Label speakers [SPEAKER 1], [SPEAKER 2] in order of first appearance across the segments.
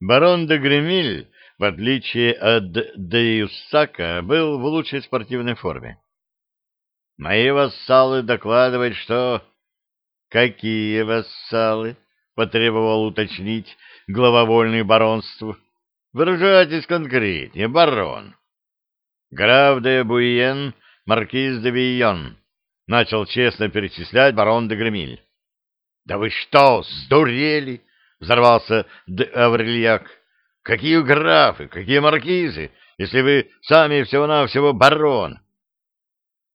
[SPEAKER 1] Барон де Гремиль, в отличие от де Юссака, был в лучшей спортивной форме. Мои вассалы докладывают, что... Какие вассалы? Потребовал уточнить глава вольных баронств. Выражайтесь конкретнее, барон. Граф де Буиен, маркиз де Вийон. Начал честно перечислять барон де Гремиль. Да вы что, сдурели? Взорвался Аврельяк. Какие графы, какие маркизы, если вы сами всего-навсего барон?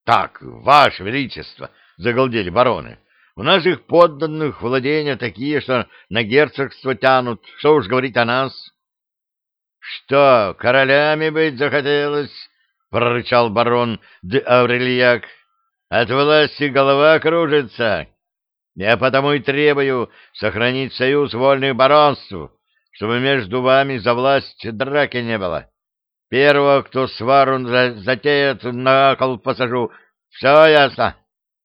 [SPEAKER 1] — Так, ваше величество, — загалдели бароны, — у наших подданных владения такие, что на герцогство тянут, что уж говорить о нас. — Что, королями быть захотелось? — прорычал барон Аврельяк. — От власти голова кружится. Я потому и требую сохранить союз вольных баронств, чтобы между вами за власть драки не было. Первого, кто свару затеет, на кол посажу. Все ясно?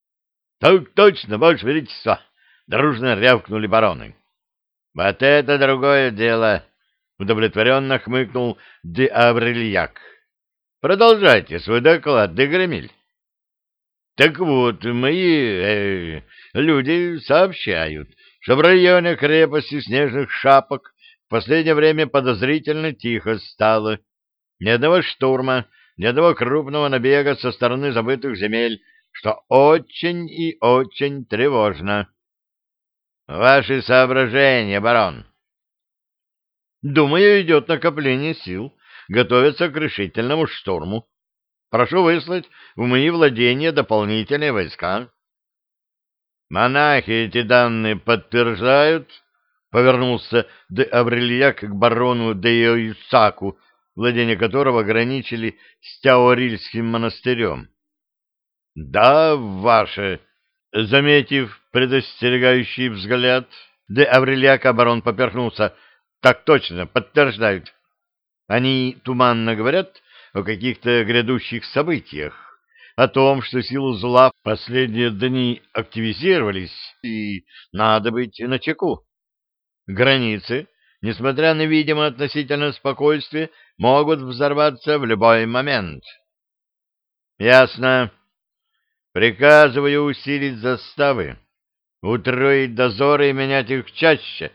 [SPEAKER 1] — Так точно, ваше величество! — дружно рявкнули бароны. — Вот это другое дело! — удовлетворенно хмыкнул де Аврельяк. — Продолжайте свой доклад, де Гремиль. — Так вот, мои э, люди сообщают, что в районе крепости Снежных Шапок в последнее время подозрительно тихо стало. Ни одного штурма, ни одного крупного набега со стороны забытых земель, что очень и очень тревожно. Ваши соображения, барон? Думаю, идет накопление сил, готовится к решительному штурму. Прошу выслать в мои владения дополнительные войска. Монахи эти данные подтверждают, — повернулся де Аврельяк к барону де Иосаку, владения которого ограничили с Тяорильским монастырем. — Да, ваше, — заметив предостерегающий взгляд, де Аврельяк оборон поперхнулся. — Так точно, подтверждают. Они туманно говорят о каких-то грядущих событиях, о том, что силы зла в последние дни активизировались, и надо быть начеку. Границы, несмотря на видимо относительное спокойствие, могут взорваться в любой момент. Ясно. Приказываю усилить заставы, утроить дозоры и менять их чаще,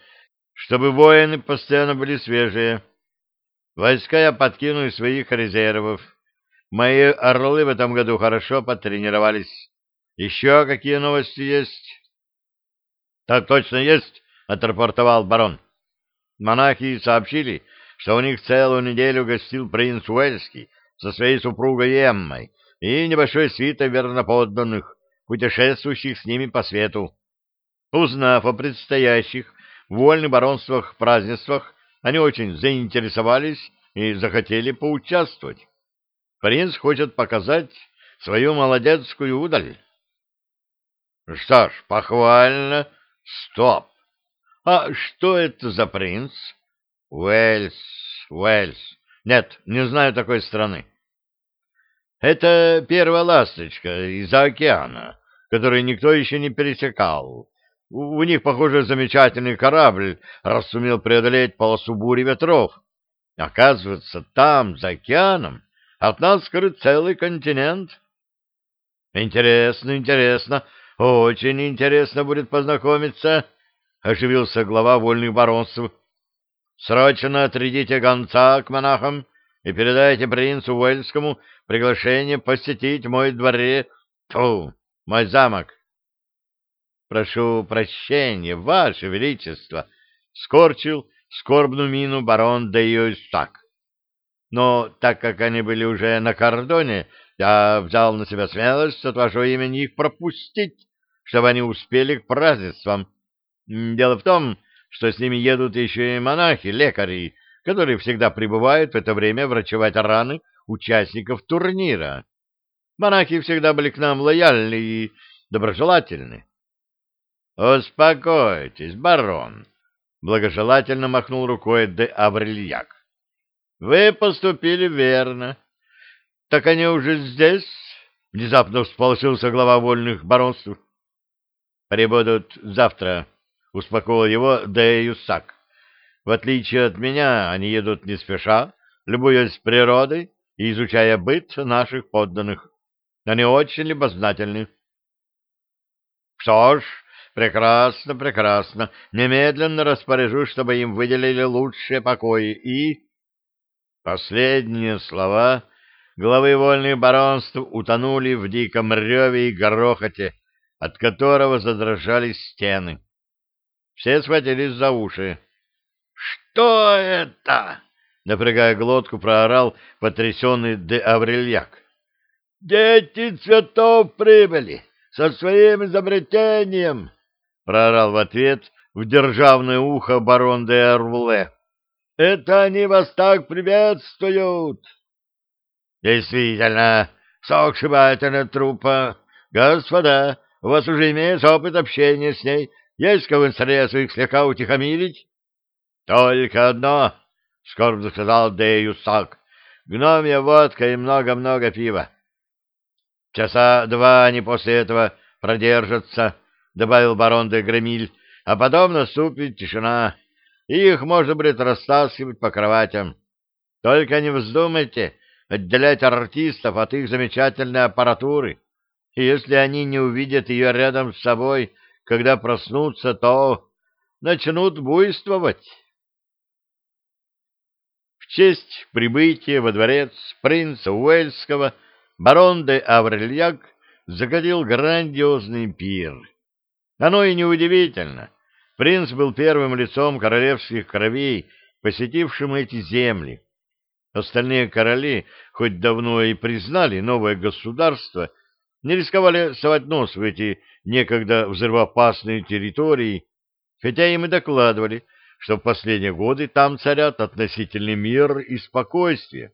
[SPEAKER 1] чтобы воины постоянно были свежие. Войска я подкину из своих резервов. Мои орлы в этом году хорошо потренировались. Еще какие новости есть? Так точно есть, — отрапортовал барон. Монахи сообщили, что у них целую неделю гостил принц Уэльский со своей супругой Эммой и небольшой свитой верноподданных, путешествующих с ними по свету. Узнав о предстоящих вольных баронствах празднествах, они очень заинтересовались и захотели поучаствовать. Принц хочет показать свою молодецкую удаль. Что ж, похвально. Стоп. А что это за принц? Уэльс, Уэльс. Нет, не знаю такой страны. Это первая ласточка из-за океана, который никто еще не пересекал. У них, похоже, замечательный корабль, раз сумел преодолеть полосу бури ветров. Оказывается, там, за океаном, от нас скрыт целый континент. Интересно, интересно, очень интересно будет познакомиться оживился глава вольных баронств. Срочно отрядите гонца к монахам и передайте принцу Уэльскому приглашение посетить мой дворе, тьфу, мой замок. Прошу прощения, ваше величество, скорчил скорбную мину барон де Юстак. Но так как они были уже на кордоне, я взял на себя смелость от вашего имени их пропустить, чтобы они успели к празднествам Дело в том, что с ними едут еще и монахи, лекари, которые всегда прибывают в это время врачевать раны участников турнира. Монахи всегда были к нам лояльны и доброжелательны. — Успокойтесь, барон, — благожелательно махнул рукой де Аврельяк. — Вы поступили верно. — Так они уже здесь? — внезапно всполошился глава вольных баронств. — Прибудут завтра, — успокоил его Де Юсак. В отличие от меня, они едут не спеша, любуясь природой и изучая быт наших подданных. Они очень любознательны. Что ж, прекрасно, прекрасно. Немедленно распоряжусь, чтобы им выделили лучшие покои и... Последние слова главы вольных баронств утонули в диком реве и грохоте, от которого задрожали стены. Все схватились за уши. «Что это?» — напрягая глотку, проорал потрясенный де Аврельяк. «Дети цветов прибыли со своим изобретением!» — проорал в ответ в державное ухо барон де Арвле. «Это они вас так приветствуют!» «Действительно, сокшибательная трупа! Господа, у вас уже имеется опыт общения с ней. Есть кого средства их слегка утихомирить?» «Только одно!» — скорбно сказал де Юсак. «Гномья водка и много-много пива. Часа два они после этого продержатся, — добавил барон де Гремиль, — а потом наступит тишина, и их можно будет растаскивать по кроватям. Только не вздумайте отделять артистов от их замечательной аппаратуры. И если они не увидят ее рядом с собой, когда проснутся, то начнут буйствовать. В честь прибытия во дворец принца Уэльского барон де Аврельяк закатил грандиозный пир. Оно и неудивительно. Принц был первым лицом королевских кровей, посетившим эти земли. Остальные короли, хоть давно и признали новое государство, не рисковали совать нос в эти некогда взрывоопасные территории, хотя им и докладывали, что в последние годы там царят относительный мир и спокойствие.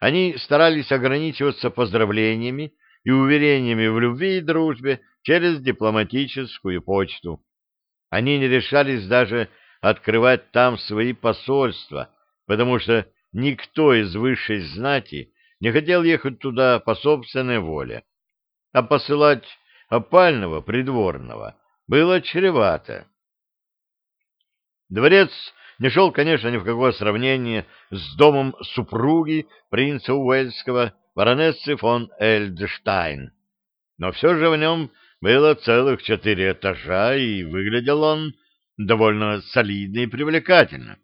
[SPEAKER 1] Они старались ограничиваться поздравлениями и уверениями в любви и дружбе через дипломатическую почту. Они не решались даже открывать там свои посольства, потому что никто из высшей знати не хотел ехать туда по собственной воле, а посылать опального придворного было чревато. Дворец не шел, конечно, ни в какое сравнение с домом супруги принца Уэльского, баронессы фон Эльдштайн. Но все же в нем было целых четыре этажа, и выглядел он довольно солидно и привлекательно.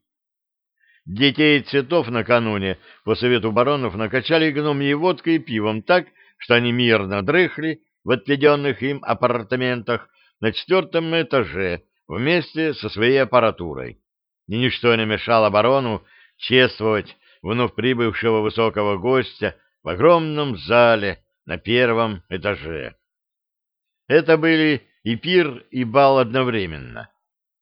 [SPEAKER 1] Детей цветов накануне по совету баронов накачали гномьей водкой и пивом так, что они мирно дрыхли в отведенных им апартаментах на четвертом этаже вместе со своей аппаратурой и ничто не мешало барону чествовать вновь прибывшего высокого гостя в огромном зале на первом этаже. Это были и пир, и бал одновременно.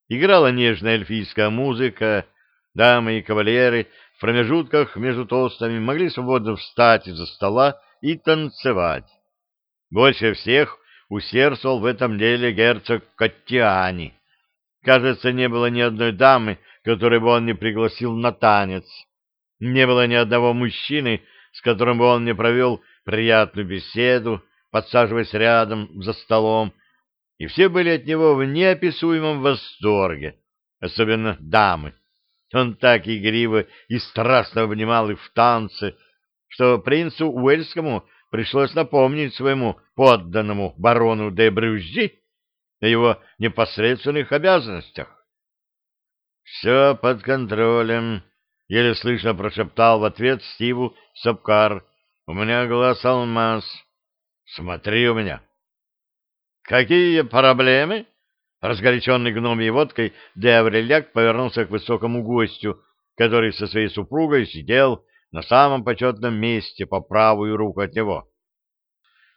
[SPEAKER 1] Играла нежная эльфийская музыка, дамы и кавалеры в промежутках между тостами могли свободно встать из-за стола и танцевать. Больше всех усердствовал в этом деле герцог Коттиани. Кажется, не было ни одной дамы, который бы он не пригласил на танец. Не было ни одного мужчины, с которым бы он не провел приятную беседу, подсаживаясь рядом за столом, и все были от него в неописуемом восторге, особенно дамы. Он так игриво и страстно обнимал их в танце, что принцу Уэльскому пришлось напомнить своему подданному барону де Брюжи о его непосредственных обязанностях. «Все под контролем», — еле слышно прошептал в ответ Стиву Сапкар. «У меня глаз алмаз. Смотри у меня». «Какие проблемы?» Разгоряченный гномьей водкой, де Авреляк повернулся к высокому гостю, который со своей супругой сидел на самом почетном месте по правую руку от него.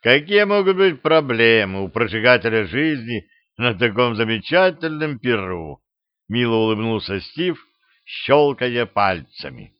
[SPEAKER 1] Какие могут быть проблемы у прожигателя жизни на таком замечательном перу? Мило улыбнулся Стив, щелкая пальцами.